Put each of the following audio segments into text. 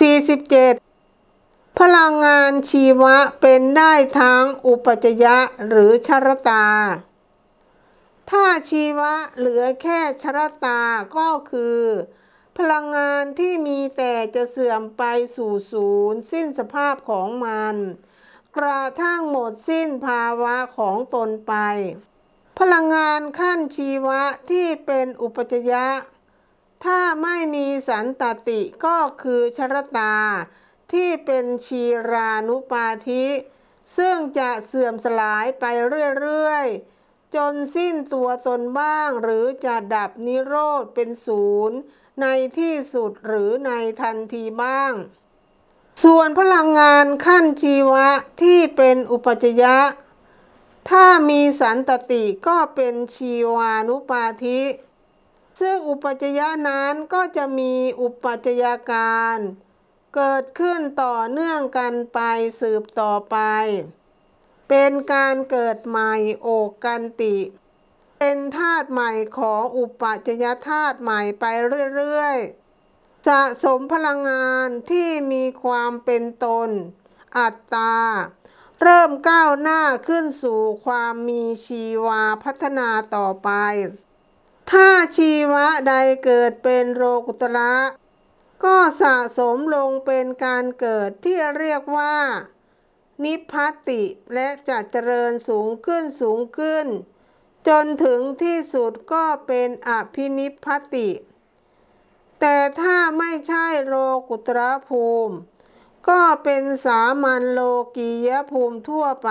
47 พลังงานชีวะเป็นได้ทั้งอุปจยะหรือชรตา ถ้าชีวะเหลือแค่ชรตาก็คือ พลังงานที่มีแต่จะเสื่อมไปสู่ศูนย์สิ้นสภาพของมัน กระทั่งหมดสิ้นภาวะของตนไป พลังงานขั้นชีวะที่เป็นอุปจยะ ถ้าไม่มีสันตติก็คือชรตา ที่เป็นชีรานุปาธิ ซึ่งจะเสื่อมสลายไปเรื่อยๆ จนสิ้นตัวตนบ้างหรือจะดับนิโรธเป็นศูนย์ ในที่สุดหรือในทันทีบ้าง ส่วนพลังงานขั้นชีวะที่เป็นอุปจยะ ถ้ามีสันตติก็เป็นชีวานุปาธิ ซึ่งอุปจยะนั้นก็จะมีอุปจยาการ เกิดขึ้นต่อเนื่องกันไปสืบต่อไป เป็นการเกิดใหม่โอกกันติ เป็นธาตุใหม่ของอุปจยธาตุใหม่ไปเรื่อยๆ สะสมพลังงานที่มีความเป็นตน อัตตา เริ่มก้าวหน้าขึ้นสู่ความมีชีวาพัฒนาต่อไป ถ้าชีวะใดเกิดเป็นโรกุตระ ก็สะสมลงเป็นการเกิดที่เรียกว่า นิพพติและจะเจริญสูงขึ้นสูงขึ้น จนถึงที่สุดก็เป็นอภินิพพติ แต่ถ้าไม่ใช่โลกุตระภูมิ ก็เป็นสามัญโลกียภูมิทั่วไป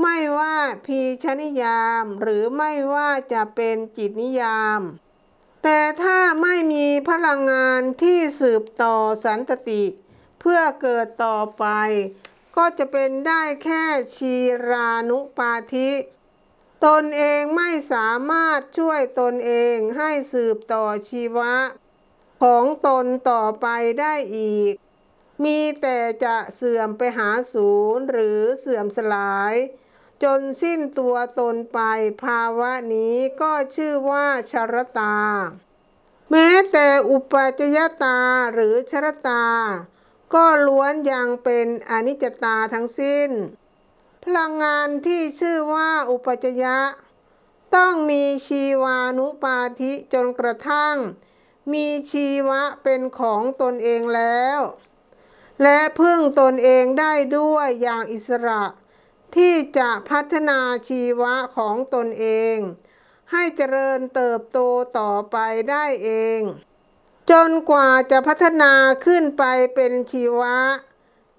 ไม่ว่าพีชนิยามหรือไม่ว่าจะเป็นจิตนิยาม แต่ถ้าไม่มีพลังงานที่สืบต่อสันตติ เพื่อเกิดต่อไป ก็จะเป็นได้แค่ชีรานุปาธิ ตนเองไม่สามารถช่วยตนเองให้สืบต่อชีวะ ของตนต่อไปได้อีก มีแต่จะเสื่อมไปหาศูนย์หรือเสื่อมสลาย จนสิ้นตัวตนไปภาวะนี้ก็ชื่อว่าชรตา แม้แต่อุปจยตาหรือชรตา ก็ล้วนยังเป็นอนิจจตาทั้งสิ้น พลังงานที่ชื่อว่าอุปจยะ ต้องมีชีวานุปาธิจนกระทั่ง มีชีวะเป็นของตนเองแล้ว และพึ่งตนเองได้ด้วยอย่างอิสระ ที่จะพัฒนาชีวะของตนเอง ให้เจริญเติบโตต่อไปได้เอง จนกว่าจะพัฒนาขึ้นไปเป็นชีวะ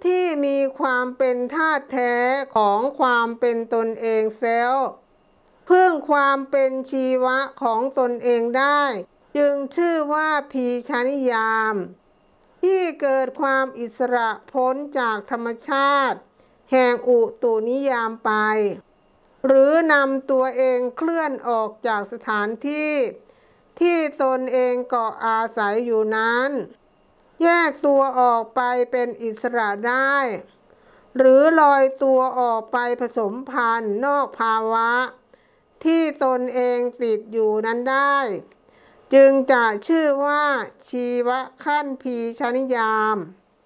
ที่มีความเป็นธาตุแท้ของความเป็นตนเองเซลล์พึ่งความเป็นชีวะของตนเองได้ จึงชื่อว่าพีชานิยาม ที่เกิดความอิสระพ้นจากธรรมชาติ แห่งอุตุนิยามไป หรือนำตัวเองเคลื่อนออกจากสถานที่ ที่ตนเองเกาะอาศัยอยู่นั้น แยกตัวออกไปเป็นอิสระได้ หรือลอยตัวออกไปผสมพันธุ์นอกภาวะ ที่ตนเองติดอยู่นั้นได้ จึงจะชื่อว่าชีวขั้นพีชนิยาม